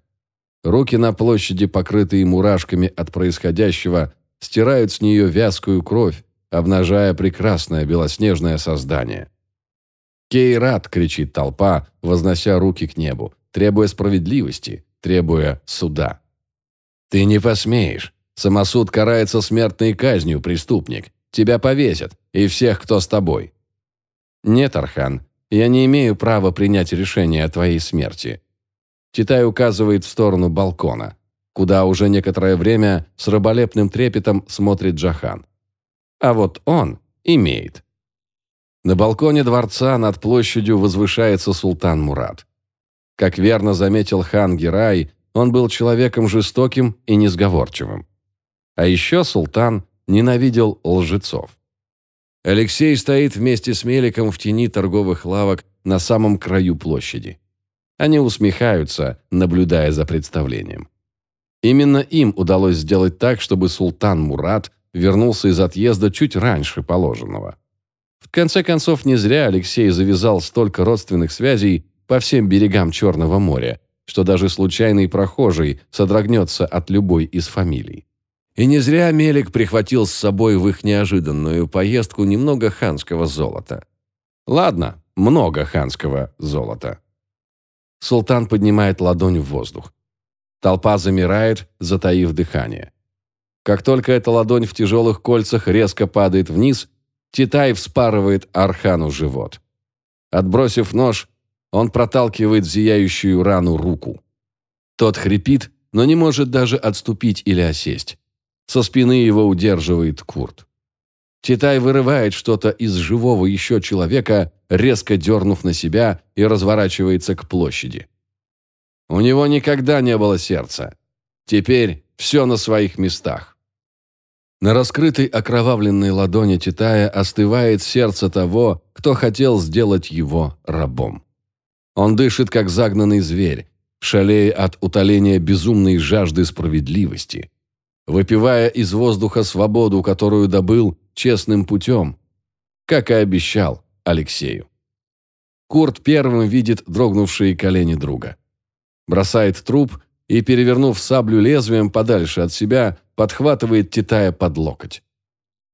Speaker 1: Руки на площади, покрытые мурашками от происходящего, стирают с нее вязкую кровь, обнажая прекрасное белоснежное создание. «Кейрат!» — кричит толпа, вознося руки к небу, требуя справедливости, требуя суда. «Ты не посмеешь. Самосуд карается смертной казнью, преступник. Тебя повесят, и всех, кто с тобой». «Нет, Архан, я не имею права принять решение о твоей смерти». Титай указывает в сторону балкона, куда уже некоторое время с раболепным трепетом смотрит Джахан. А вот он имеет. На балконе дворца над площадью возвышается султан Мурат. Как верно заметил хан Герай, он был человеком жестоким и несговорчивым. А еще султан ненавидел лжецов. Алексей стоит вместе с Меликом в тени торговых лавок на самом краю площади. Они усмехаются, наблюдая за представлением. Именно им удалось сделать так, чтобы султан Мурат вернулся из отъезда чуть раньше положенного. В конце концов, не зря Алексей завязал столько родственных связей по всем берегам Черного моря, что даже случайный прохожий содрогнется от любой из фамилий. И не зря Мелик прихватил с собой в их неожиданную поездку немного ханского золота. Ладно, много ханского золота. Султан поднимает ладонь в воздух. Толпа замирает, затаив дыхание. Как только эта ладонь в тяжелых кольцах резко падает вниз, Титай вспарывает Архану живот. Отбросив нож, он проталкивает зияющую рану руку. Тот хрипит, но не может даже отступить или осесть. Со спины его удерживает Курт. Титай вырывает что-то из живого еще человека, резко дернув на себя и разворачивается к площади. У него никогда не было сердца. Теперь все на своих местах. На раскрытой окровавленной ладони Титая остывает сердце того, кто хотел сделать его рабом. Он дышит, как загнанный зверь, шалея от утоления безумной жажды справедливости, выпивая из воздуха свободу, которую добыл честным путем, как и обещал Алексею. Курт первым видит дрогнувшие колени друга. Бросает труп и, перевернув саблю лезвием подальше от себя, подхватывает Титая под локоть.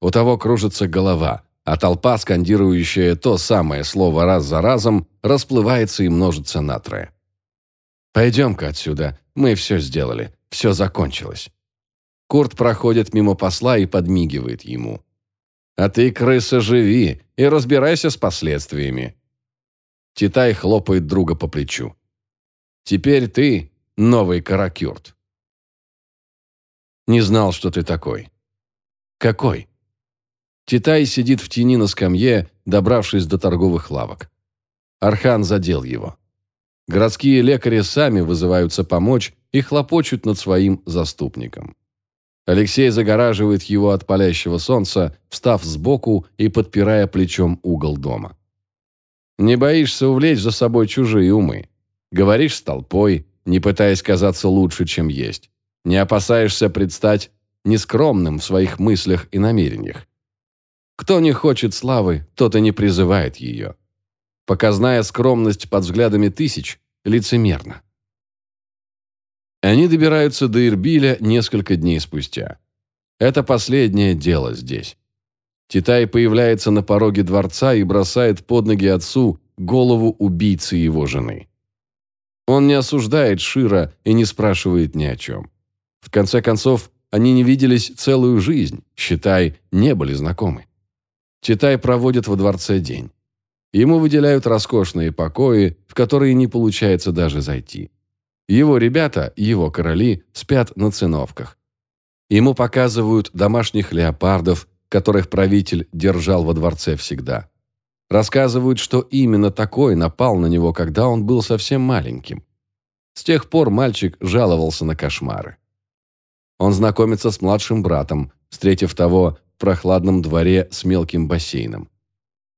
Speaker 1: У того кружится голова, а толпа, скандирующая то самое слово раз за разом, расплывается и множится на трое. «Пойдем-ка отсюда, мы все сделали, все закончилось». Курт проходит мимо посла и подмигивает ему. «А ты, крыса, живи и разбирайся с последствиями». Титай хлопает друга по плечу. «Теперь ты новый Каракюрт». Не знал, что ты такой. Какой? Титай сидит в тени на скамье, добравшись до торговых лавок. Архан задел его. Городские лекари сами вызываются помочь и хлопочут над своим заступником. Алексей загораживает его от палящего солнца, встав сбоку и подпирая плечом угол дома. Не боишься увлечь за собой чужие умы. Говоришь с толпой, не пытаясь казаться лучше, чем есть. Не опасаешься предстать нескромным в своих мыслях и намерениях. Кто не хочет славы, тот и не призывает ее. Показная скромность под взглядами тысяч лицемерна. Они добираются до Ирбиля несколько дней спустя. Это последнее дело здесь. Титай появляется на пороге дворца и бросает под ноги отцу голову убийцы его жены. Он не осуждает Шира и не спрашивает ни о чем. В конце концов, они не виделись целую жизнь, считай, не были знакомы. Читай проводит во дворце день. Ему выделяют роскошные покои, в которые не получается даже зайти. Его ребята, его короли, спят на циновках. Ему показывают домашних леопардов, которых правитель держал во дворце всегда. Рассказывают, что именно такой напал на него, когда он был совсем маленьким. С тех пор мальчик жаловался на кошмары. Он знакомится с младшим братом, встретив того в прохладном дворе с мелким бассейном.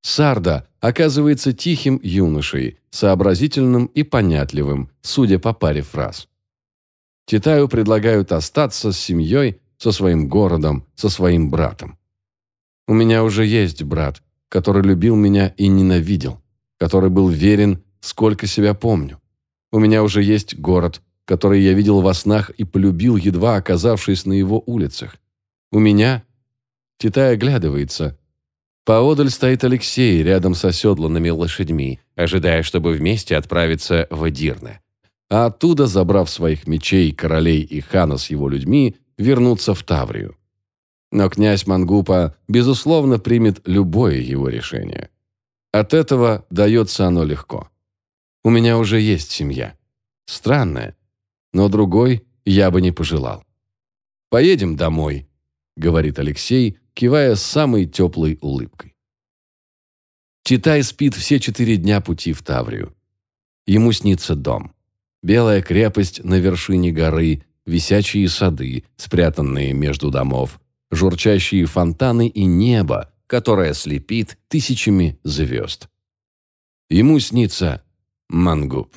Speaker 1: Сарда оказывается тихим юношей, сообразительным и понятливым, судя по паре фраз. Титаю предлагают остаться с семьей, со своим городом, со своим братом. У меня уже есть брат, который любил меня и ненавидел, который был верен, сколько себя помню. У меня уже есть город, который я видел во снах и полюбил, едва оказавшись на его улицах. У меня... Титай оглядывается. Поодаль стоит Алексей рядом с оседланными лошадьми, ожидая, чтобы вместе отправиться в Эдирне. А оттуда, забрав своих мечей, королей и хана с его людьми, вернуться в Таврию. Но князь Мангупа, безусловно, примет любое его решение. От этого дается оно легко. У меня уже есть семья. Странная, но другой я бы не пожелал. «Поедем домой», — говорит Алексей, кивая самой теплой улыбкой. Читай спит все четыре дня пути в Таврию. Ему снится дом. Белая крепость на вершине горы, висячие сады, спрятанные между домов, журчащие фонтаны и небо, которое слепит тысячами звезд. Ему снится Мангуб.